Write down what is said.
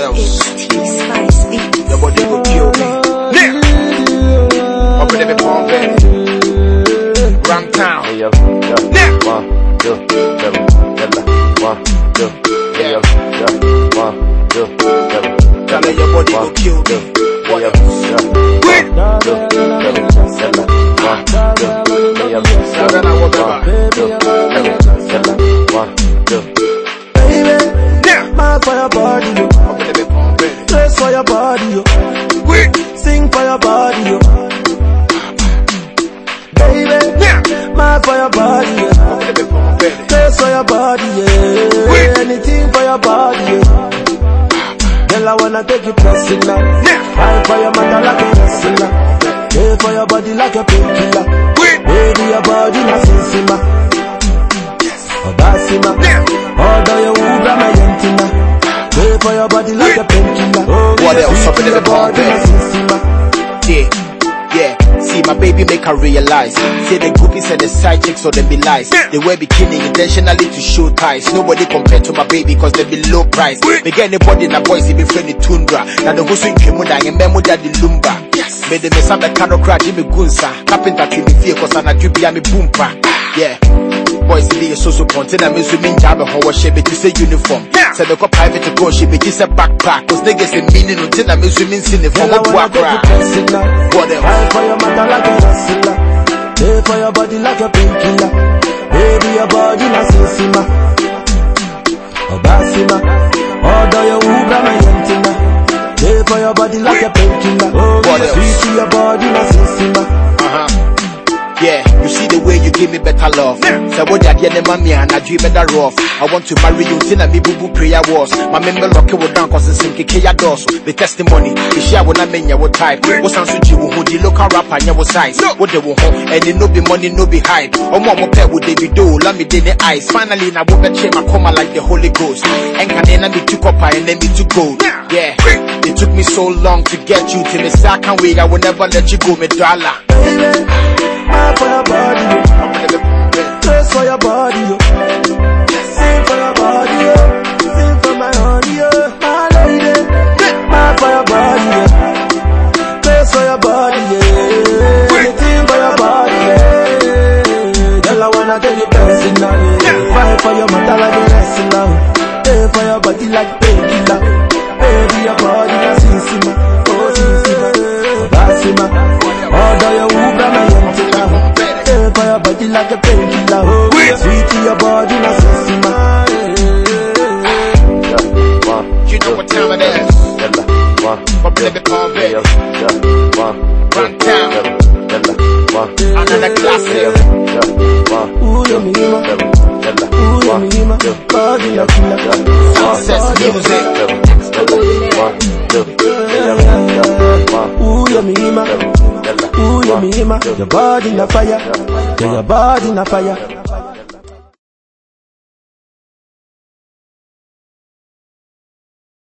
else? It's T-Spice Beats. Your body will kill me. Now, up in every pump, Runtown. Hey, yo, yeah. Now, One, two, seven, yalla. One, two, hey, yo, yeah. One, two, seven, tell her yalla. your body will One, kill two, me. Your body, yeah. Anything for your body, yeah. Girl, I wanna take you pressing now. Fight for your mother like a wrestler. Pay for your body like a painkiller. Baby, your body na sensima. Obasima. Order your Uber, my yentina. Pay for your body like a painkiller. Oh, What else? Up in the body na babe. sensima. Yeah, yeah. See make her realize. Say the groupies and the side chicks so they be lies. They wear bikini intentionally to show ties. Nobody compared to my baby cause they be low price. They get anybody the boys if be friendly tundra. Now the who's in Kimuda and Memo daddy lumba. Yes. Made the mess up the cano crash Jimmy Gunsa. Carpenter to me fear cause I'm a jubia me boompa. Yeah. Boys be a social content and me swimming jab and how she be to say uniform. Yeah. Say the private to go she be just a backpack. Cause niggas in meaning until I'm swimming sin for Girl, I what to wanna take you cry. pressing now. What else? Fight for your mother like a wrestler. Pay for your body like a painkiller. Baby, your body na sensima. Obasima. Order your Uber, my yentina. Pay for your body like a painkiller. Oh, What else? sweet to your body na sensima. Give me better love. So what that yeah, mommy and I dream better rough. I want to marry you till I me boo boo prayer was. My member lock it down cause it's in kaya doors. The testimony, the share when I mean ya what type. What sounds with you who the local rapper and your size. What they will home and it no be money, no be hype. Oh mama pet would they be do, let me in the eyes. Finally now we bet my coma like the Holy Ghost. And can then me took up and then me to gold. Yeah, it took me so long to get you to me. I can't wait, I will never let you go, me dollar. Baby, mad for your body, yo. Dress for your body, yo. Sing for your body, yo. Sing for my honey, yo. My lady, mad for your body, yo. Dress for your body, yeah. Anything for your body, yeah. Girl, I wanna take you yeah. Fight for your mother like a wrestler. Pay for your body like. Baby, body like a painkiller, oh yeah. Sweet to your body na sisima. Yeah. One, You know what time it is. yalla. One, But two, baby, call hey, yo, baby. yeah. One, two, Runtown. seven, yalla. One, Another two, classic. hey, yo, yeah. One, Ooh, two, yeah, me, ma. seven, yalla. Ooh, yeah, One, me, ma. two, Body hey, na yo, killer. yeah. Success One, two, music. seven, yalla. One, two, hey, yo, yeah. One, Ooh, yeah, me, ma. seven, yalla. Ooh, yeah, me, Your body na fire. Yeah, your body na fire.